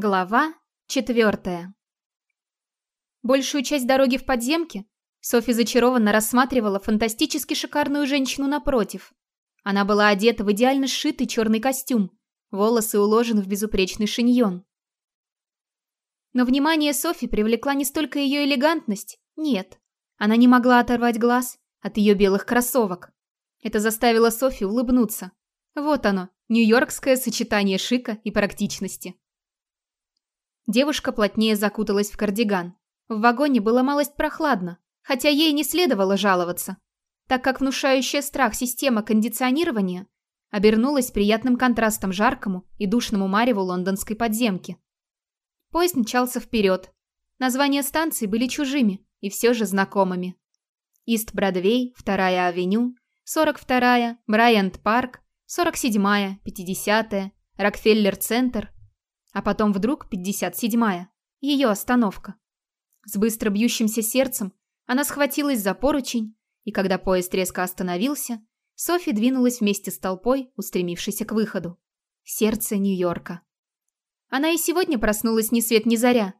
Глава четвертая. Большую часть дороги в подземке Софи зачарованно рассматривала фантастически шикарную женщину напротив. Она была одета в идеально сшитый черный костюм, волосы уложены в безупречный шиньон. Но внимание Софи привлекла не столько ее элегантность, нет. Она не могла оторвать глаз от ее белых кроссовок. Это заставило Софи улыбнуться. Вот оно, нью-йоркское сочетание шика и практичности. Девушка плотнее закуталась в кардиган. В вагоне было малость прохладно, хотя ей не следовало жаловаться, так как внушающая страх система кондиционирования обернулась приятным контрастом жаркому и душному мареву лондонской подземки. Поезд мчался вперед. Названия станций были чужими и все же знакомыми. Ист-Бродвей, 2-я авеню, 42-я, Брайант-парк, 47-я, 50-я, Рокфеллер-центр – а потом вдруг 57-я. Ее остановка. С быстро бьющимся сердцем она схватилась за поручень, и когда поезд резко остановился, Софи двинулась вместе с толпой, устремившейся к выходу. Сердце Нью-Йорка. Она и сегодня проснулась ни свет ни заря,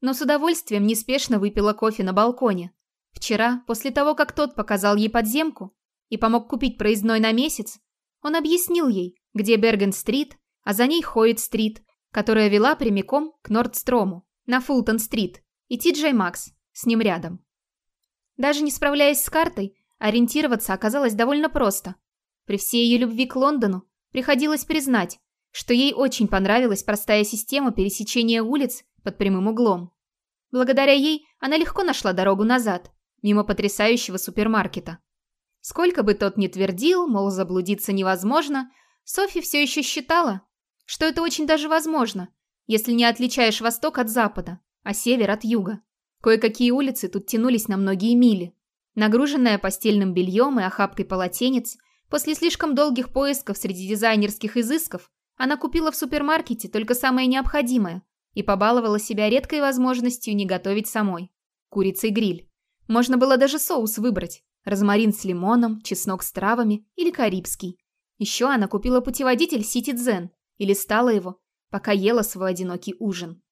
но с удовольствием неспешно выпила кофе на балконе. Вчера, после того, как тот показал ей подземку и помог купить проездной на месяц, он объяснил ей, где Берген-стрит, а за ней Хойт-стрит, которая вела прямиком к Нордстрому, на Фултон-стрит, и Ти-Джей Макс с ним рядом. Даже не справляясь с картой, ориентироваться оказалось довольно просто. При всей ее любви к Лондону приходилось признать, что ей очень понравилась простая система пересечения улиц под прямым углом. Благодаря ей она легко нашла дорогу назад, мимо потрясающего супермаркета. Сколько бы тот ни твердил, мол, заблудиться невозможно, Софи все еще считала, что это очень даже возможно, если не отличаешь восток от запада, а север от юга. Кое-какие улицы тут тянулись на многие мили. Нагруженная постельным бельем и охапкой полотенец, после слишком долгих поисков среди дизайнерских изысков, она купила в супермаркете только самое необходимое и побаловала себя редкой возможностью не готовить самой. Курицей гриль. Можно было даже соус выбрать. Розмарин с лимоном, чеснок с травами или карибский. Еще она купила путеводитель Сити Дзен и листала его, пока ела свой одинокий ужин.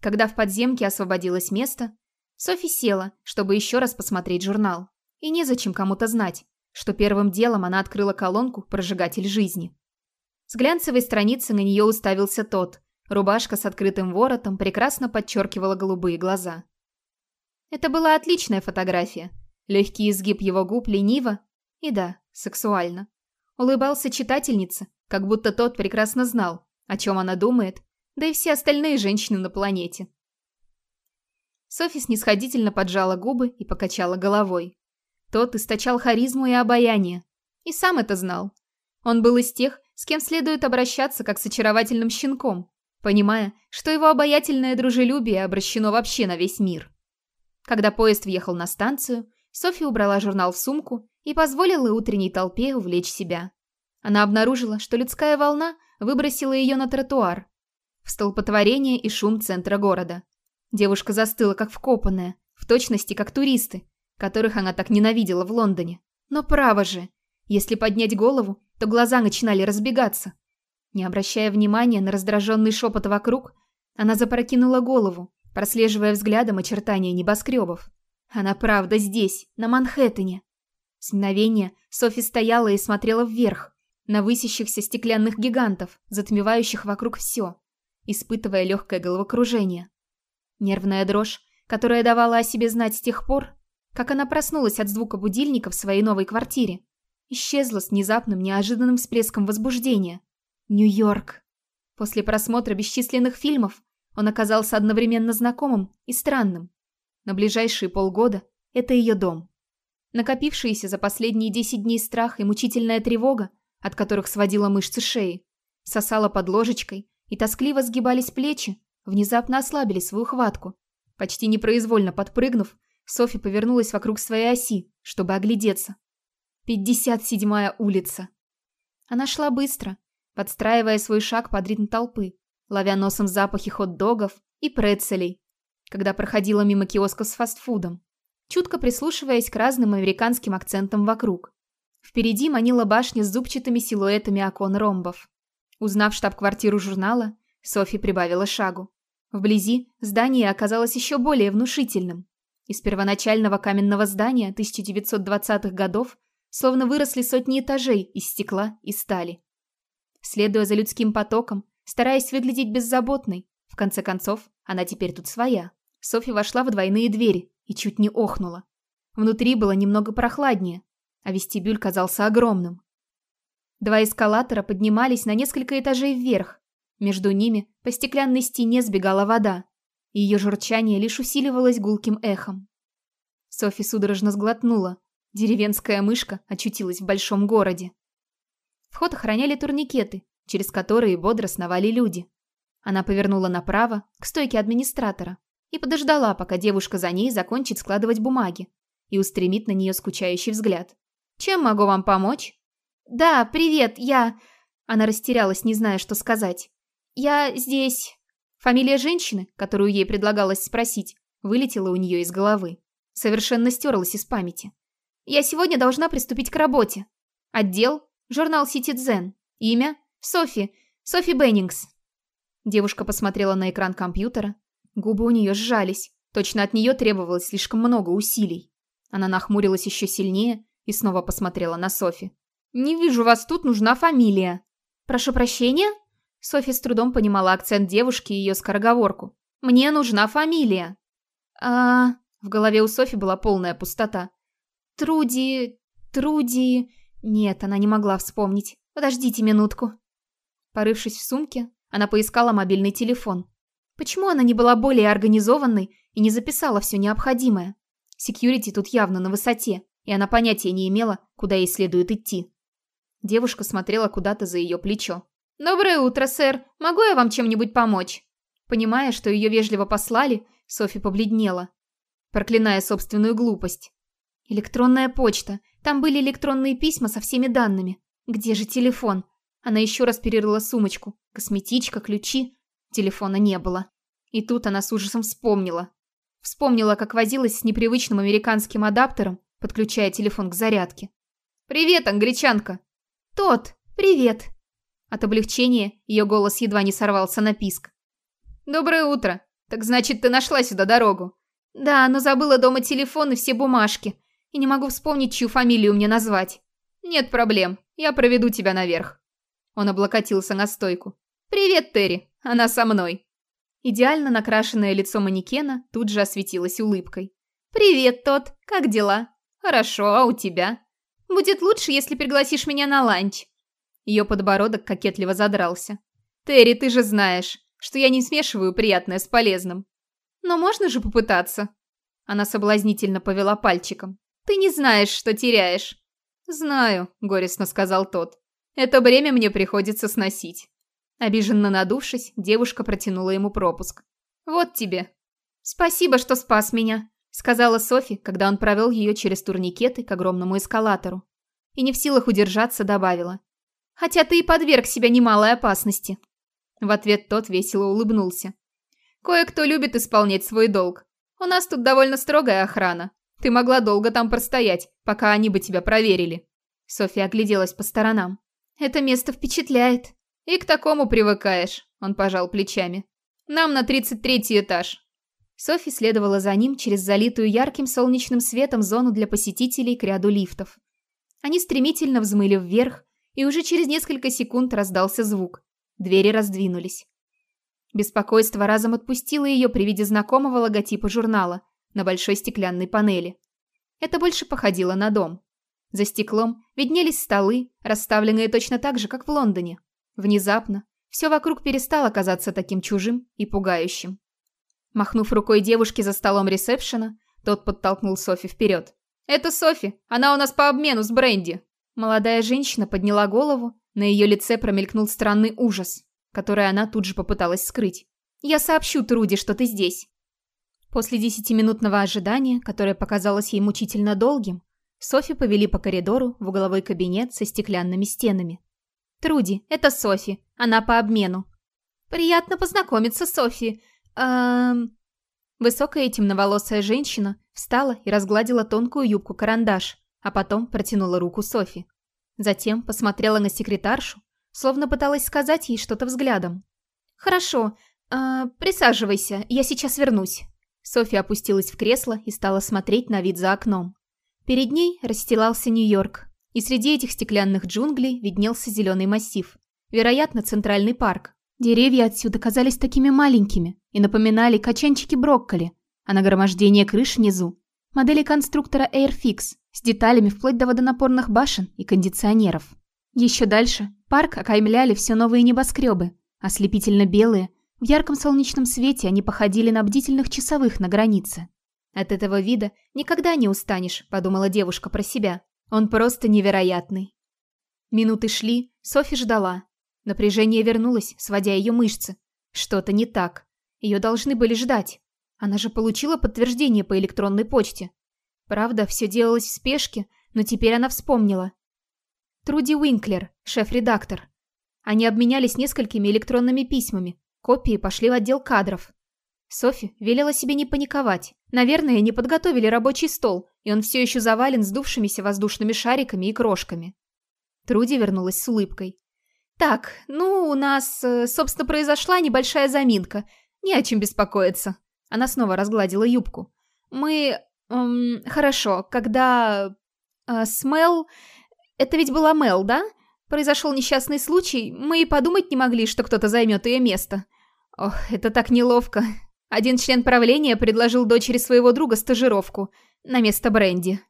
Когда в подземке освободилось место, Софи села, чтобы еще раз посмотреть журнал. И незачем кому-то знать, что первым делом она открыла колонку «Прожигатель жизни». С глянцевой страницы на нее уставился тот. Рубашка с открытым воротом прекрасно подчеркивала голубые глаза. Это была отличная фотография. Легкий изгиб его губ лениво и, да, сексуально. Улыбался читательница, как будто тот прекрасно знал, о чем она думает, да и все остальные женщины на планете. Софи снисходительно поджала губы и покачала головой. Тот источал харизму и обаяние. И сам это знал. Он был из тех, с кем следует обращаться как с очаровательным щенком, понимая, что его обаятельное дружелюбие обращено вообще на весь мир. Когда поезд въехал на станцию, Софи убрала журнал в сумку и позволила утренней толпе увлечь себя. Она обнаружила, что людская волна выбросила ее на тротуар, в столпотворение и шум центра города. Девушка застыла, как вкопанная, в точности, как туристы, которых она так ненавидела в Лондоне. Но право же, если поднять голову, то глаза начинали разбегаться. Не обращая внимания на раздраженный шепот вокруг, она запрокинула голову, прослеживая взглядом очертания небоскребов. Она правда здесь, на Манхэттене. С мгновения Софи стояла и смотрела вверх, на высящихся стеклянных гигантов, затмевающих вокруг все, испытывая легкое головокружение. Нервная дрожь, которая давала о себе знать с тех пор, как она проснулась от звука будильника в своей новой квартире, исчезла с внезапным неожиданным всплеском возбуждения. Нью-Йорк. После просмотра бесчисленных фильмов он оказался одновременно знакомым и странным. На ближайшие полгода это ее дом. Накопившиеся за последние 10 дней страх и мучительная тревога от которых сводила мышцы шеи, сосала под ложечкой и тоскливо сгибались плечи, внезапно ослабили свою хватку. Почти непроизвольно подпрыгнув, Софи повернулась вокруг своей оси, чтобы оглядеться. Пятьдесят седьмая улица. Она шла быстро, подстраивая свой шаг под ритм толпы, ловя носом запахи хот-догов и прецелей, когда проходила мимо киосков с фастфудом, чутко прислушиваясь к разным американским акцентам вокруг. Впереди манила башня с зубчатыми силуэтами окон ромбов. Узнав штаб-квартиру журнала, Софи прибавила шагу. Вблизи здание оказалось еще более внушительным. Из первоначального каменного здания 1920-х годов словно выросли сотни этажей из стекла и стали. Следуя за людским потоком, стараясь выглядеть беззаботной, в конце концов, она теперь тут своя. Софи вошла в двойные двери и чуть не охнула. Внутри было немного прохладнее, а вестибюль казался огромным. Два эскалатора поднимались на несколько этажей вверх. Между ними по стеклянной стене сбегала вода. И ее журчание лишь усиливалось гулким эхом. Софи судорожно сглотнула. Деревенская мышка очутилась в большом городе. Вход охраняли турникеты, через которые бодро сновали люди. Она повернула направо, к стойке администратора, и подождала, пока девушка за ней закончит складывать бумаги и устремит на нее скучающий взгляд. «Чем могу вам помочь?» «Да, привет, я...» Она растерялась, не зная, что сказать. «Я здесь...» Фамилия женщины, которую ей предлагалось спросить, вылетела у нее из головы. Совершенно стерлась из памяти. «Я сегодня должна приступить к работе. Отдел – журнал Citizen. Имя – Софи. Софи Беннингс». Девушка посмотрела на экран компьютера. Губы у нее сжались. Точно от нее требовалось слишком много усилий. Она нахмурилась еще сильнее и снова посмотрела на Софи. «Не вижу вас тут, нужна фамилия». «Прошу прощения?» Софи с трудом понимала акцент девушки и ее скороговорку. «Мне нужна фамилия». «А...» В голове у Софи была полная пустота. «Труди... Труди...» Нет, она не могла вспомнить. «Подождите минутку». Порывшись в сумке, она поискала мобильный телефон. Почему она не была более организованной и не записала все необходимое? Секьюрити тут явно на высоте, и она понятия не имела, куда ей следует идти. Девушка смотрела куда-то за ее плечо. «Доброе утро, сэр. Могу я вам чем-нибудь помочь?» Понимая, что ее вежливо послали, Софи побледнела, проклиная собственную глупость. «Электронная почта. Там были электронные письма со всеми данными. Где же телефон?» Она еще раз перерыла сумочку. Косметичка, ключи. Телефона не было. И тут она с ужасом вспомнила. Вспомнила, как возилась с непривычным американским адаптером, подключая телефон к зарядке. «Привет, англичанка!» «Тот, привет!» От облегчения ее голос едва не сорвался на писк. «Доброе утро! Так значит, ты нашла сюда дорогу?» «Да, но забыла дома телефон и все бумажки, и не могу вспомнить, чью фамилию мне назвать». «Нет проблем, я проведу тебя наверх». Он облокотился на стойку. «Привет, Терри, она со мной». Идеально накрашенное лицо манекена тут же осветилось улыбкой. «Привет, Тот, как дела?» «Хорошо, а у тебя?» Будет лучше, если пригласишь меня на ланч». Ее подбородок кокетливо задрался. «Терри, ты же знаешь, что я не смешиваю приятное с полезным. Но можно же попытаться?» Она соблазнительно повела пальчиком. «Ты не знаешь, что теряешь». «Знаю», — горестно сказал тот. «Это бремя мне приходится сносить». Обиженно надувшись, девушка протянула ему пропуск. «Вот тебе». «Спасибо, что спас меня», сказала Софи, когда он провел ее через турникеты к огромному эскалатору. И не в силах удержаться, добавила. «Хотя ты и подверг себя немалой опасности». В ответ тот весело улыбнулся. «Кое-кто любит исполнять свой долг. У нас тут довольно строгая охрана. Ты могла долго там простоять, пока они бы тебя проверили». Софья огляделась по сторонам. «Это место впечатляет». «И к такому привыкаешь», — он пожал плечами. «Нам на тридцать третий этаж. Софи следовала за ним через залитую ярким солнечным светом зону для посетителей к ряду лифтов. Они стремительно взмыли вверх, и уже через несколько секунд раздался звук. Двери раздвинулись. Беспокойство разом отпустило ее при виде знакомого логотипа журнала на большой стеклянной панели. Это больше походило на дом. За стеклом виднелись столы, расставленные точно так же, как в Лондоне. Внезапно все вокруг перестало казаться таким чужим и пугающим. Махнув рукой девушке за столом ресепшена, тот подтолкнул Софи вперед. «Это Софи, она у нас по обмену с Бренди». Молодая женщина подняла голову, на ее лице промелькнул странный ужас, который она тут же попыталась скрыть. «Я сообщу Труди, что ты здесь». После десятиминутного ожидания, которое показалось ей мучительно долгим, Софи повели по коридору в угловой кабинет со стеклянными стенами. «Труди, это Софи, она по обмену». «Приятно познакомиться, Софи. Эм... Высокая темноволосая женщина встала и разгладила тонкую юбку-карандаш, а потом протянула руку Софи. Затем посмотрела на секретаршу, словно пыталась сказать ей что-то взглядом. «Хорошо. Э, присаживайся, я сейчас вернусь». Софья опустилась в кресло и стала смотреть на вид за окном. Перед ней расстилался Нью-Йорк, и среди этих стеклянных джунглей виднелся зеленый массив. Вероятно, центральный парк. Деревья отсюда казались такими маленькими и напоминали качанчики брокколи, а нагромождение крыш внизу – модели конструктора Airfix с деталями вплоть до водонапорных башен и кондиционеров. Еще дальше парк окаймляли все новые небоскребы, ослепительно белые, в ярком солнечном свете они походили на бдительных часовых на границе. От этого вида никогда не устанешь, подумала девушка про себя. Он просто невероятный. Минуты шли, Софи ждала. Напряжение вернулось, сводя ее мышцы. Что-то не так. Ее должны были ждать. Она же получила подтверждение по электронной почте. Правда, все делалось в спешке, но теперь она вспомнила. Труди Уинклер, шеф-редактор. Они обменялись несколькими электронными письмами. Копии пошли в отдел кадров. Софи велела себе не паниковать. Наверное, не подготовили рабочий стол, и он все еще завален сдувшимися воздушными шариками и крошками. Труди вернулась с улыбкой. «Так, ну, у нас, э, собственно, произошла небольшая заминка. Не о чем беспокоиться». Она снова разгладила юбку. «Мы... Эм, хорошо, когда... Э, с Мел... Это ведь была Мел, да? Произошел несчастный случай, мы и подумать не могли, что кто-то займет ее место. Ох, это так неловко. Один член правления предложил дочери своего друга стажировку на место Бренди.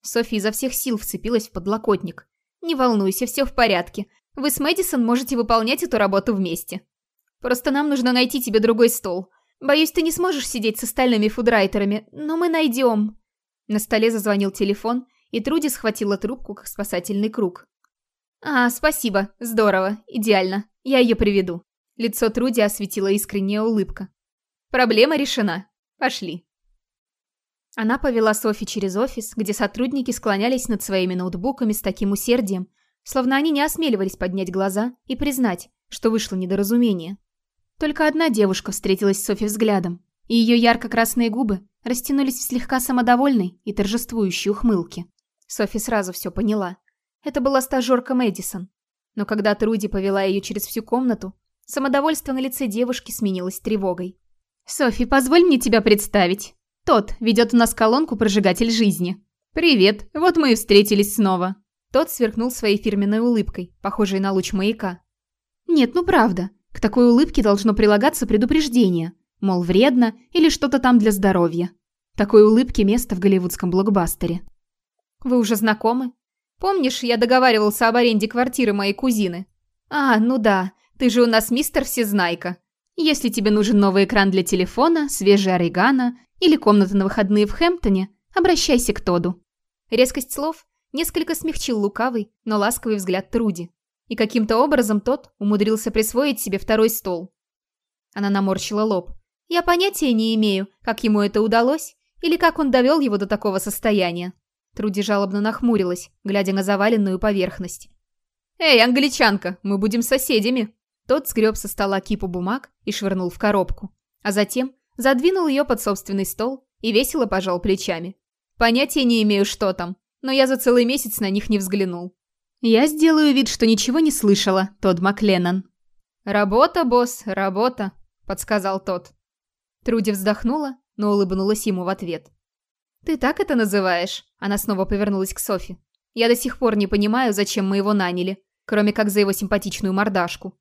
Софи изо всех сил вцепилась в подлокотник. «Не волнуйся, все в порядке. Вы с Мэдисон можете выполнять эту работу вместе. Просто нам нужно найти тебе другой стол. Боюсь, ты не сможешь сидеть с остальными фудрайтерами, но мы найдем». На столе зазвонил телефон, и Труди схватила трубку, как спасательный круг. «А, спасибо, здорово, идеально. Я ее приведу». Лицо Труди осветила искренняя улыбка. «Проблема решена. Пошли». Она повела Софи через офис, где сотрудники склонялись над своими ноутбуками с таким усердием, словно они не осмеливались поднять глаза и признать, что вышло недоразумение. Только одна девушка встретилась с Софи взглядом, и ее ярко-красные губы растянулись в слегка самодовольной и торжествующей ухмылке. Софи сразу все поняла. Это была стажерка Мэдисон. Но когда Труди повела ее через всю комнату, самодовольство на лице девушки сменилось тревогой. «Софи, позволь мне тебя представить. Тот ведет у нас колонку «Прожигатель жизни». «Привет, вот мы и встретились снова». Тот сверкнул своей фирменной улыбкой, похожей на луч маяка. Нет, ну правда, к такой улыбке должно прилагаться предупреждение, мол, вредно или что-то там для здоровья. Такой улыбки место в голливудском блокбастере. Вы уже знакомы? Помнишь, я договаривался об аренде квартиры моей кузины? А, ну да, ты же у нас мистер Всезнайка. Если тебе нужен новый экран для телефона, свежий орегано или комната на выходные в Хэмптоне, обращайся к Тоду. Резкость слов несколько смягчил лукавый, но ласковый взгляд Труди. И каким-то образом тот умудрился присвоить себе второй стол. Она наморщила лоб. Я понятия не имею, как ему это удалось, или как он довел его до такого состояния. Труди жалобно нахмурилась, глядя на заваленную поверхность. «Эй, англичанка, мы будем соседями!» Тот сгреб со стола кипу бумаг и швырнул в коробку, а затем задвинул ее под собственный стол и весело пожал плечами. «Понятия не имею, что там, но я за целый месяц на них не взглянул. Я сделаю вид, что ничего не слышала, Тодд Макленнон. «Работа, босс, работа», — подсказал тот. Труди вздохнула, но улыбнулась ему в ответ. «Ты так это называешь?» Она снова повернулась к Софи. «Я до сих пор не понимаю, зачем мы его наняли, кроме как за его симпатичную мордашку».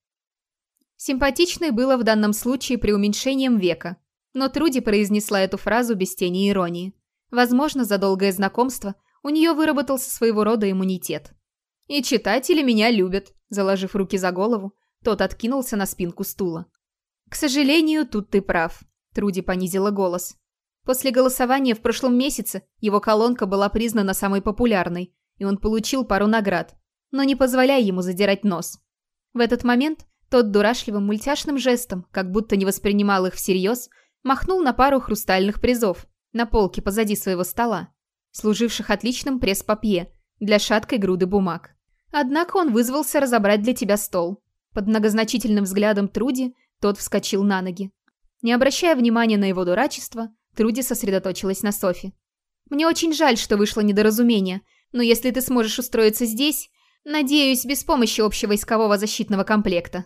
Симпатичной было в данном случае преуменьшением века, но Труди произнесла эту фразу без тени иронии. Возможно, за долгое знакомство у нее выработался своего рода иммунитет. «И читатели меня любят», – заложив руки за голову, тот откинулся на спинку стула. «К сожалению, тут ты прав», – Труди понизила голос. После голосования в прошлом месяце его колонка была признана самой популярной, и он получил пару наград, но не позволяй ему задирать нос. В этот момент тот дурашливым мультяшным жестом, как будто не воспринимал их всерьез, махнул на пару хрустальных призов на полке позади своего стола служивших отличным пресс-папье для шаткой груды бумаг. Однако он вызвался разобрать для тебя стол. Под многозначительным взглядом Труди тот вскочил на ноги. Не обращая внимания на его дурачество, Труди сосредоточилась на Софи. «Мне очень жаль, что вышло недоразумение, но если ты сможешь устроиться здесь, надеюсь, без помощи общего искового защитного комплекта.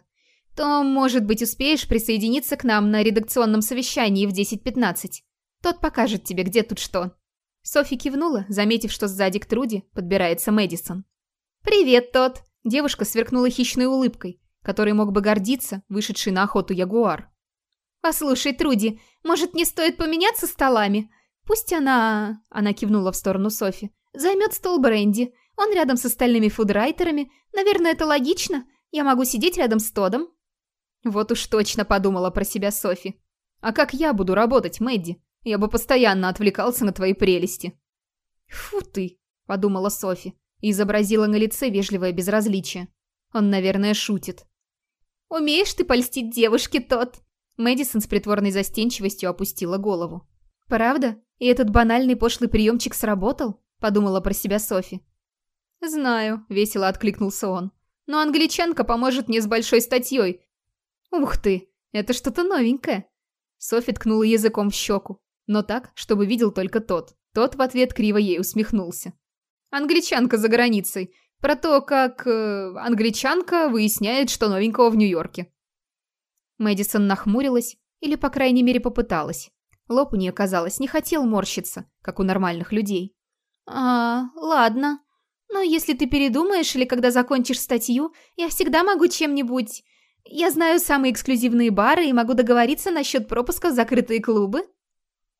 То, может быть, успеешь присоединиться к нам на редакционном совещании в 10.15. Тот покажет тебе, где тут что». Софи кивнула, заметив, что сзади к Труди подбирается Мэдисон. «Привет, тот!» Девушка сверкнула хищной улыбкой, которой мог бы гордиться вышедший на охоту ягуар. «Послушай, Труди, может, не стоит поменяться столами? Пусть она...» Она кивнула в сторону Софи. «Займет стол Бренди. Он рядом с остальными фудрайтерами. Наверное, это логично. Я могу сидеть рядом с Тодом». Вот уж точно подумала про себя Софи. «А как я буду работать, Мэдди? Я бы постоянно отвлекался на твои прелести». «Фу ты», — подумала Софи и изобразила на лице вежливое безразличие. Он, наверное, шутит. «Умеешь ты польстить девушке, тот?» Мэдисон с притворной застенчивостью опустила голову. «Правда? И этот банальный пошлый приемчик сработал?» – подумала про себя Софи. «Знаю», – весело откликнулся он. «Но англичанка поможет мне с большой статьей». «Ух ты, это что-то новенькое». Софи ткнула языком в щеку, но так, чтобы видел только тот. Тот в ответ криво ей усмехнулся. «Англичанка за границей. Про то, как э, англичанка выясняет, что новенького в Нью-Йорке». Мэдисон нахмурилась, или, по крайней мере, попыталась. Лоб у нее, казалось, не хотел морщиться, как у нормальных людей. «А, ладно. Но если ты передумаешь или когда закончишь статью, я всегда могу чем-нибудь... Я знаю самые эксклюзивные бары и могу договориться насчет пропуска в закрытые клубы».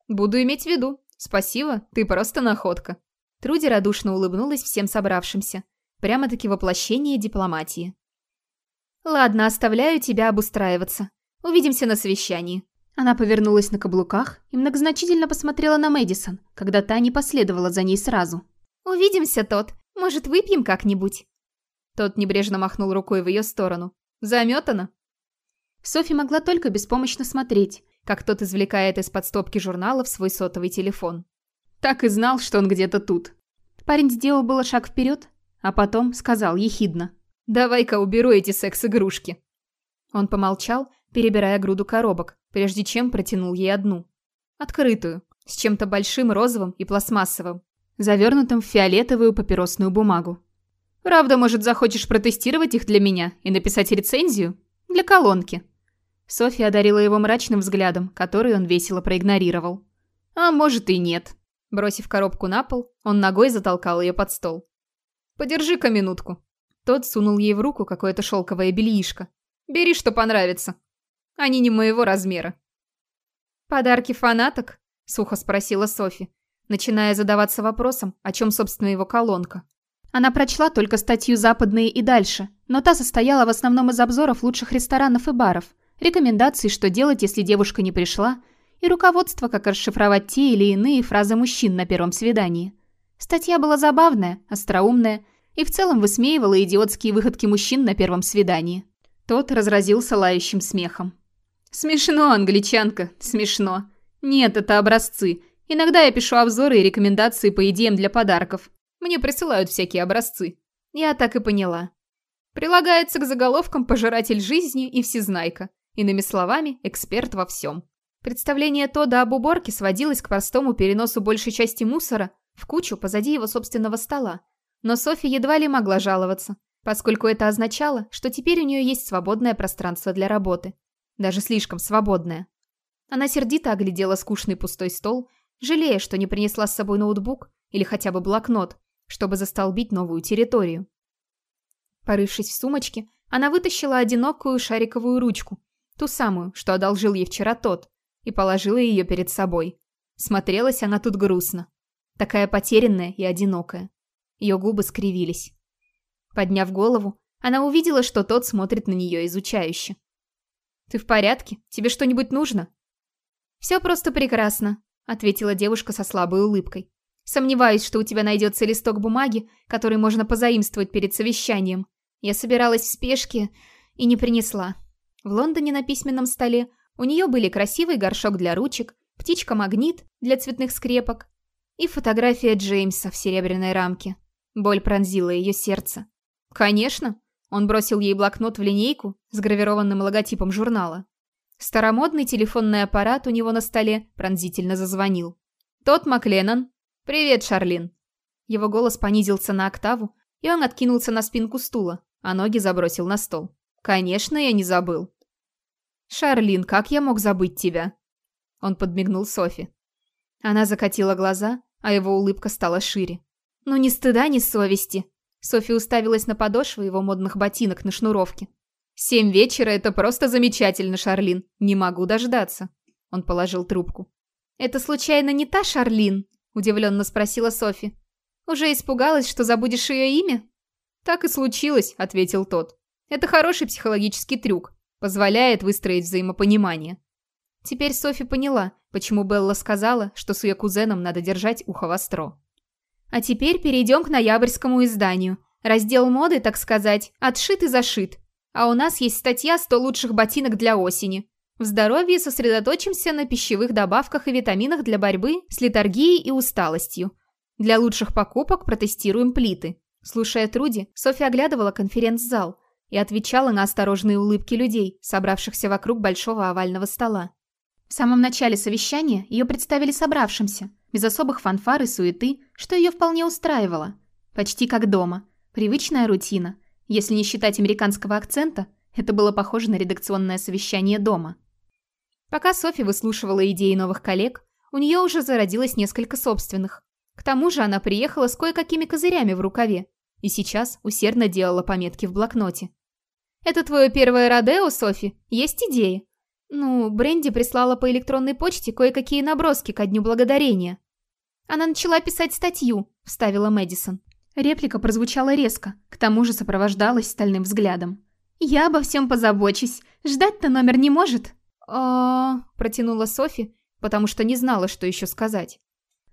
«Буду иметь в виду. Спасибо, ты просто находка». Труди радушно улыбнулась всем собравшимся. Прямо-таки воплощение дипломатии. «Ладно, оставляю тебя обустраиваться. Увидимся на совещании». Она повернулась на каблуках и многозначительно посмотрела на Мэдисон, когда та не последовала за ней сразу. «Увидимся, тот. Может, выпьем как-нибудь?» Тот небрежно махнул рукой в ее сторону. «Заметано?» Софи могла только беспомощно смотреть, как тот извлекает из-под стопки журналов свой сотовый телефон. Так и знал, что он где-то тут. Парень сделал было шаг вперед, а потом сказал ехидно. «Давай-ка уберу эти секс-игрушки». Он помолчал, перебирая груду коробок, прежде чем протянул ей одну. Открытую, с чем-то большим розовым и пластмассовым, завернутым в фиолетовую папиросную бумагу. «Правда, может, захочешь протестировать их для меня и написать рецензию? Для колонки?» Софья одарила его мрачным взглядом, который он весело проигнорировал. «А может и нет». Бросив коробку на пол, он ногой затолкал ее под стол. «Подержи-ка минутку». Тот сунул ей в руку какое-то шелковое бельишко. «Бери, что понравится. Они не моего размера». «Подарки фанаток?» – сухо спросила Софи, начиная задаваться вопросом, о чем, собственно, его колонка. Она прочла только статью «Западные» и дальше, но та состояла в основном из обзоров лучших ресторанов и баров, рекомендаций, что делать, если девушка не пришла, и руководство, как расшифровать те или иные фразы мужчин на первом свидании. Статья была забавная, остроумная и в целом высмеивала идиотские выходки мужчин на первом свидании. Тот разразился лающим смехом. «Смешно, англичанка, смешно. Нет, это образцы. Иногда я пишу обзоры и рекомендации по идеям для подарков. Мне присылают всякие образцы. Я так и поняла. Прилагается к заголовкам «Пожиратель жизни» и «Всезнайка». Иными словами, эксперт во всем. Представление Тода об уборке сводилось к простому переносу большей части мусора в кучу позади его собственного стола, но Софи едва ли могла жаловаться, поскольку это означало, что теперь у нее есть свободное пространство для работы. Даже слишком свободное. Она сердито оглядела скучный пустой стол, жалея, что не принесла с собой ноутбук или хотя бы блокнот, чтобы застолбить новую территорию. Порывшись в сумочке, она вытащила одинокую шариковую ручку, ту самую, что одолжил ей вчера тот, и положила ее перед собой. Смотрелась она тут грустно. Такая потерянная и одинокая. Ее губы скривились. Подняв голову, она увидела, что тот смотрит на нее изучающе. «Ты в порядке? Тебе что-нибудь нужно?» «Все просто прекрасно», — ответила девушка со слабой улыбкой. «Сомневаюсь, что у тебя найдется листок бумаги, который можно позаимствовать перед совещанием. Я собиралась в спешке и не принесла». В Лондоне на письменном столе у нее были красивый горшок для ручек, птичка-магнит для цветных скрепок и фотография Джеймса в серебряной рамке. Боль пронзила ее сердце. «Конечно!» Он бросил ей блокнот в линейку с гравированным логотипом журнала. Старомодный телефонный аппарат у него на столе пронзительно зазвонил. «Тот Макленнон!» «Привет, Шарлин!» Его голос понизился на октаву, и он откинулся на спинку стула, а ноги забросил на стол. «Конечно, я не забыл». «Шарлин, как я мог забыть тебя?» Он подмигнул Софи. Она закатила глаза, а его улыбка стала шире. «Ну ни стыда, ни совести!» Софи уставилась на подошвы его модных ботинок на шнуровке. «Семь вечера — это просто замечательно, Шарлин. Не могу дождаться». Он положил трубку. «Это случайно не та Шарлин?» – удивленно спросила Софи. «Уже испугалась, что забудешь ее имя?» «Так и случилось», – ответил тот. «Это хороший психологический трюк. Позволяет выстроить взаимопонимание». Теперь Софи поняла, почему Белла сказала, что с ее кузеном надо держать ухо востро. А теперь перейдем к ноябрьскому изданию. Раздел моды, так сказать, отшит и зашит. А у нас есть статья «100 лучших ботинок для осени». В здоровье сосредоточимся на пищевых добавках и витаминах для борьбы с летаргией и усталостью. Для лучших покупок протестируем плиты. Слушая Труди, Софья оглядывала конференц-зал и отвечала на осторожные улыбки людей, собравшихся вокруг большого овального стола. В самом начале совещания ее представили собравшимся, без особых фанфар и суеты, что ее вполне устраивало. Почти как дома. Привычная рутина. Если не считать американского акцента, это было похоже на редакционное совещание дома. Пока Софи выслушивала идеи новых коллег, у нее уже зародилось несколько собственных. К тому же она приехала с кое-какими козырями в рукаве и сейчас усердно делала пометки в блокноте. «Это твое первое Родео, Софи? Есть идеи?» «Ну, Бренди прислала по электронной почте кое-какие наброски ко Дню Благодарения». «Она начала писать статью», — вставила Мэдисон. Реплика прозвучала резко, к тому же сопровождалась стальным взглядом. «Я обо всем позабочусь. Ждать-то номер не может» а протянула Софи, потому что не знала, что еще сказать.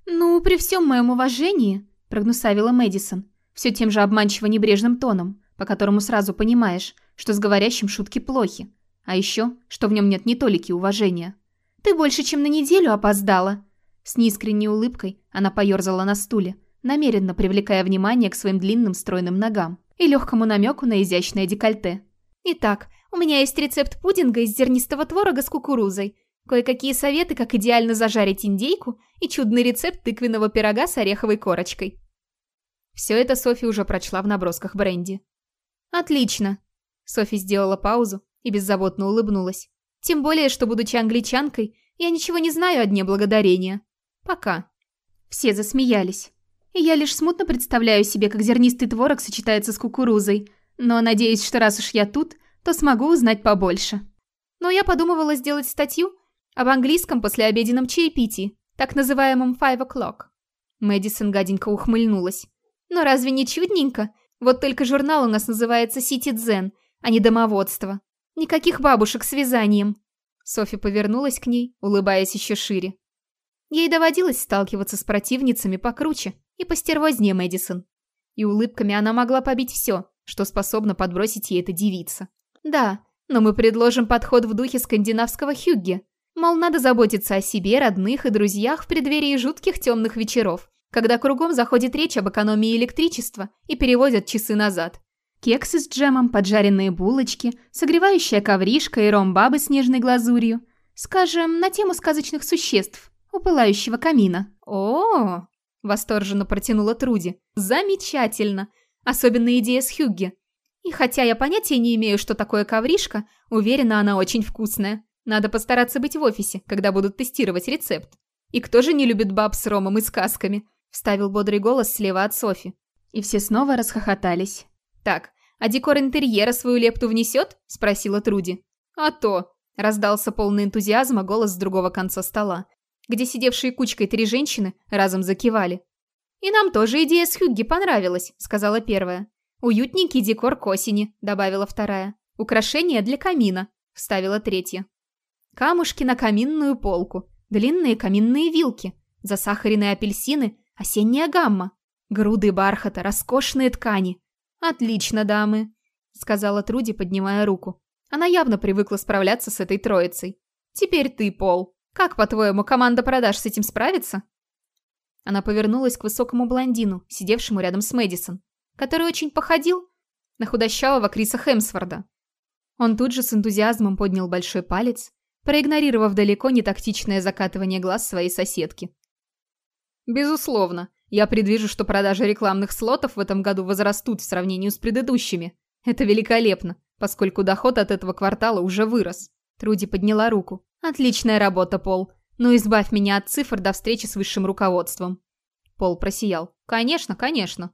«Ну, при всем моем уважении», — прогнусавила Мэдисон, все тем же обманчиво небрежным тоном, по которому сразу понимаешь, что с говорящим шутки плохи, а еще, что в нем нет ни толики уважения. «Ты больше, чем на неделю опоздала». С неискренней улыбкой она поерзала на стуле, намеренно привлекая внимание к своим длинным стройным ногам и легкому намеку на изящное декольте. «Итак, у меня есть рецепт пудинга из зернистого творога с кукурузой, кое-какие советы, как идеально зажарить индейку и чудный рецепт тыквенного пирога с ореховой корочкой. Все это Софи уже прочла в набросках бренди. «Отлично!» Софи сделала паузу и беззаботно улыбнулась. «Тем более, что, будучи англичанкой, я ничего не знаю о Дне Благодарения. Пока». Все засмеялись. И я лишь смутно представляю себе, как зернистый творог сочетается с кукурузой. Но надеюсь, что раз уж я тут, то смогу узнать побольше. Но я подумывала сделать статью об английском послеобеденном чаепитии, так называемом five o'clock. Мэдисон гаденько ухмыльнулась. Но разве не чудненько? Вот только журнал у нас называется Citizen, а не домоводство. Никаких бабушек с вязанием. Софи повернулась к ней, улыбаясь еще шире. Ей доводилось сталкиваться с противницами покруче и постервознее Мэдисон. И улыбками она могла побить все, что способна подбросить ей эта девица. Да, но мы предложим подход в духе скандинавского хюгге. Мол, надо заботиться о себе, родных и друзьях в преддверии жутких темных вечеров, когда кругом заходит речь об экономии электричества и переводят часы назад. Кексы с джемом, поджаренные булочки, согревающая ковришка и ром-бабы с нежной глазурью. Скажем, на тему сказочных существ, у пылающего камина. о, -о, -о восторженно протянула Труди. «Замечательно! Особенно идея с Хюгге. И хотя я понятия не имею, что такое ковришка, уверена, она очень вкусная. Надо постараться быть в офисе, когда будут тестировать рецепт. И кто же не любит баб с ромом и сказками? Вставил бодрый голос слева от Софи. И все снова расхохотались. Так, а декор интерьера свою лепту внесет? Спросила Труди. А то. Раздался полный энтузиазма голос с другого конца стола, где сидевшие кучкой три женщины разом закивали. «И нам тоже идея с Хюгги понравилась», — сказала первая. «Уютненький декор к осени», — добавила вторая. «Украшения для камина», — вставила третья. Камушки на каминную полку, длинные каминные вилки, засахаренные апельсины, осенняя гамма, груды бархата, роскошные ткани. «Отлично, дамы», — сказала Труди, поднимая руку. Она явно привыкла справляться с этой троицей. «Теперь ты, Пол. Как, по-твоему, команда продаж с этим справится?» Она повернулась к высокому блондину, сидевшему рядом с Мэдисон который очень походил на худощавого Криса Хемсворда. Он тут же с энтузиазмом поднял большой палец, проигнорировав далеко не тактичное закатывание глаз своей соседки. «Безусловно, я предвижу, что продажи рекламных слотов в этом году возрастут в сравнении с предыдущими. Это великолепно, поскольку доход от этого квартала уже вырос. Труди подняла руку. «Отличная работа, Пол. Ну избавь меня от цифр до встречи с высшим руководством». Пол просиял. «Конечно, конечно».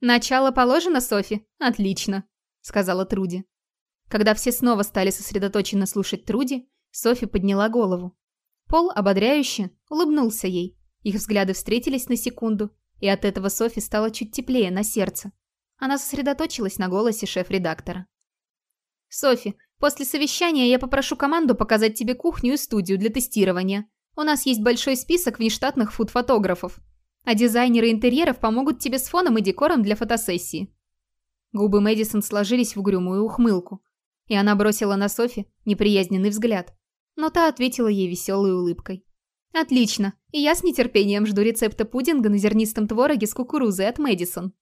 «Начало положено, Софи? Отлично», — сказала Труди. Когда все снова стали сосредоточенно слушать Труди, Софи подняла голову. Пол ободряюще улыбнулся ей. Их взгляды встретились на секунду, и от этого Софи стало чуть теплее на сердце. Она сосредоточилась на голосе шеф-редактора. «Софи, после совещания я попрошу команду показать тебе кухню и студию для тестирования. У нас есть большой список внештатных фуд-фотографов, а дизайнеры интерьеров помогут тебе с фоном и декором для фотосессии». Губы Мэдисон сложились в угрюмую ухмылку, и она бросила на Софи неприязненный взгляд, но та ответила ей веселой улыбкой. «Отлично, и я с нетерпением жду рецепта пудинга на зернистом твороге с кукурузой от Мэдисон».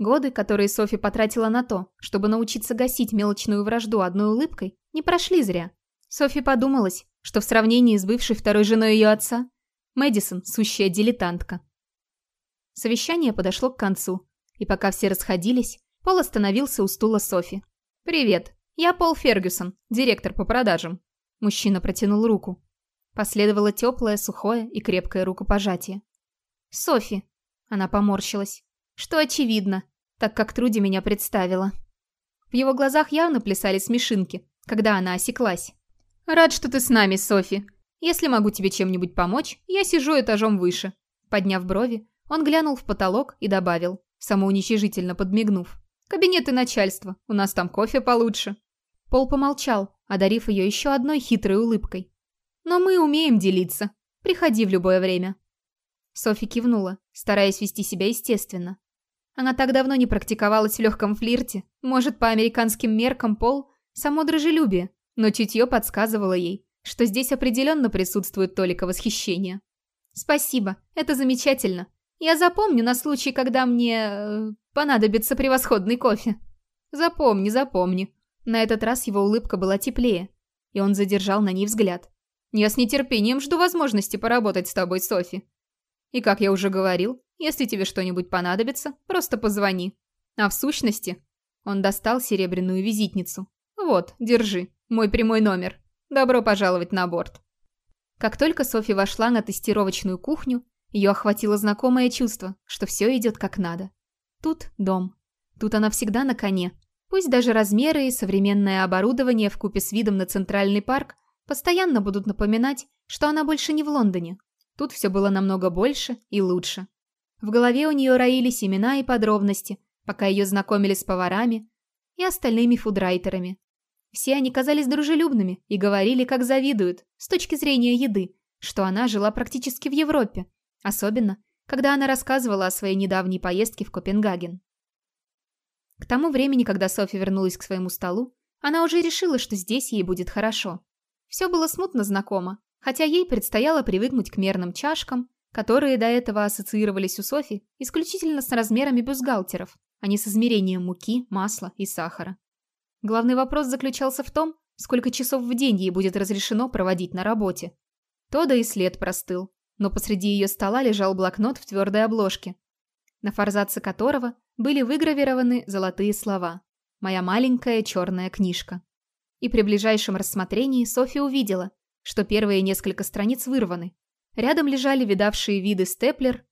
Годы, которые Софи потратила на то, чтобы научиться гасить мелочную вражду одной улыбкой, не прошли зря. Софи подумалась, что в сравнении с бывшей второй женой ее отца, Мэдисон – сущая дилетантка. Совещание подошло к концу, и пока все расходились, Пол остановился у стула Софи. «Привет, я Пол Фергюсон, директор по продажам». Мужчина протянул руку. Последовало теплое, сухое и крепкое рукопожатие. «Софи», — она поморщилась, — «что очевидно, так как Труди меня представила». В его глазах явно плясали смешинки, когда она осеклась. «Рад, что ты с нами, Софи. Если могу тебе чем-нибудь помочь, я сижу этажом выше». Подняв брови, он глянул в потолок и добавил, самоуничижительно подмигнув. «Кабинеты начальства, у нас там кофе получше». Пол помолчал, одарив ее еще одной хитрой улыбкой. «Но мы умеем делиться. Приходи в любое время». Софи кивнула, стараясь вести себя естественно. Она так давно не практиковалась в легком флирте. Может, по американским меркам Пол – само дружелюбие, но чутье подсказывало ей, что здесь определенно присутствует толика восхищения. «Спасибо, это замечательно. Я запомню на случай, когда мне... Э, понадобится превосходный кофе». «Запомни, запомни», на этот раз его улыбка была теплее, и он задержал на ней взгляд. «Я с нетерпением жду возможности поработать с тобой, Софи. И как я уже говорил, если тебе что-нибудь понадобится, просто позвони. А в сущности...» Он достал серебряную визитницу. «Вот, держи, мой прямой номер. Добро пожаловать на борт». Как только Софи вошла на тестировочную кухню, ее охватило знакомое чувство, что все идет как надо. Тут дом. Тут она всегда на коне, Пусть даже размеры и современное оборудование в купе с видом на Центральный парк постоянно будут напоминать, что она больше не в Лондоне. Тут все было намного больше и лучше. В голове у нее роились имена и подробности, пока ее знакомили с поварами и остальными фудрайтерами. Все они казались дружелюбными и говорили, как завидуют, с точки зрения еды, что она жила практически в Европе, особенно, когда она рассказывала о своей недавней поездке в Копенгаген. К тому времени, когда Софи вернулась к своему столу, она уже решила, что здесь ей будет хорошо. Все было смутно знакомо, хотя ей предстояло привыкнуть к мерным чашкам, которые до этого ассоциировались у Софи исключительно с размерами бюстгальтеров, а не с измерением муки, масла и сахара. Главный вопрос заключался в том, сколько часов в день ей будет разрешено проводить на работе. То да и след простыл, но посреди ее стола лежал блокнот в твердой обложке, на форзаце которого были выгравированы золотые слова «Моя маленькая черная книжка». И при ближайшем рассмотрении Софи увидела, что первые несколько страниц вырваны. Рядом лежали видавшие виды степлер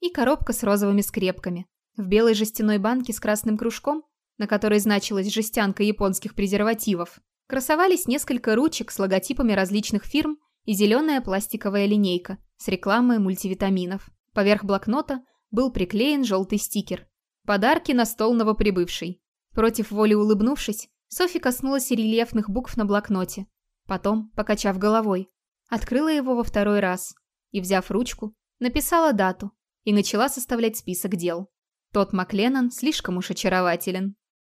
и коробка с розовыми скрепками. В белой жестяной банке с красным кружком, на которой значилась жестянка японских презервативов, красовались несколько ручек с логотипами различных фирм и зеленая пластиковая линейка с рекламой мультивитаминов. Поверх блокнота был приклеен желтый стикер Подарки на стол новоприбывшей. Против воли улыбнувшись, Софи коснулась рельефных букв на блокноте. Потом, покачав головой, открыла его во второй раз и, взяв ручку, написала дату и начала составлять список дел. Тот Макленнон слишком уж очарователен.